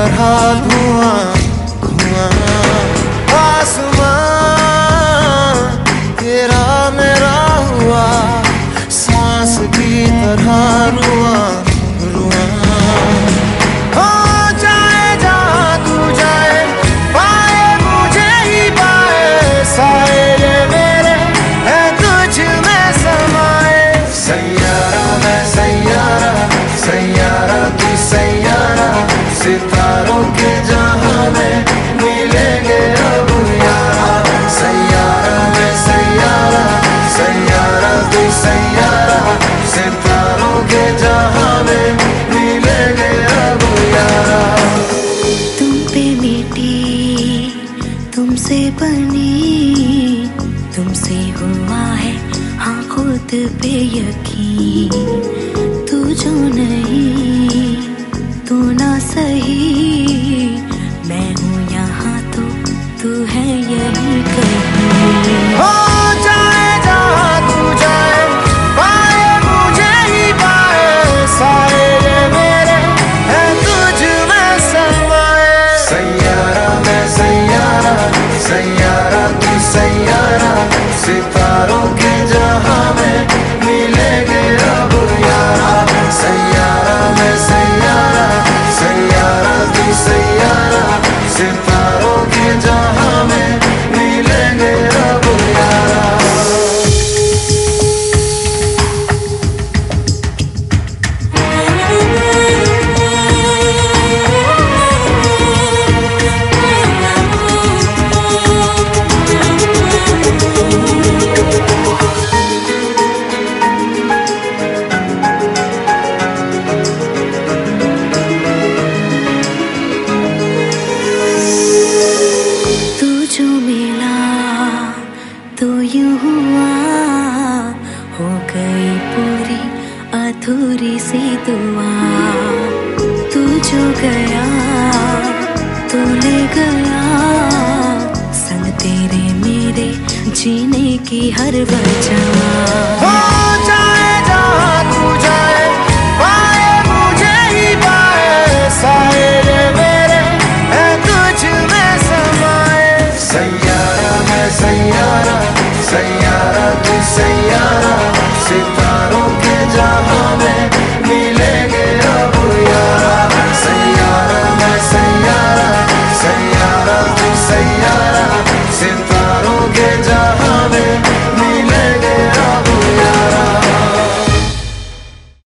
तरह धुआं हुआ है हाँ खुद पे यकीन। तू जो नहीं, तू ना सही। मैं हूँ यहाँ तो तू है यही कहीं। थोड़ी सी दुआ, तू जो गया तू ले गया। संग तेरे मेरे जीने की हर वजह।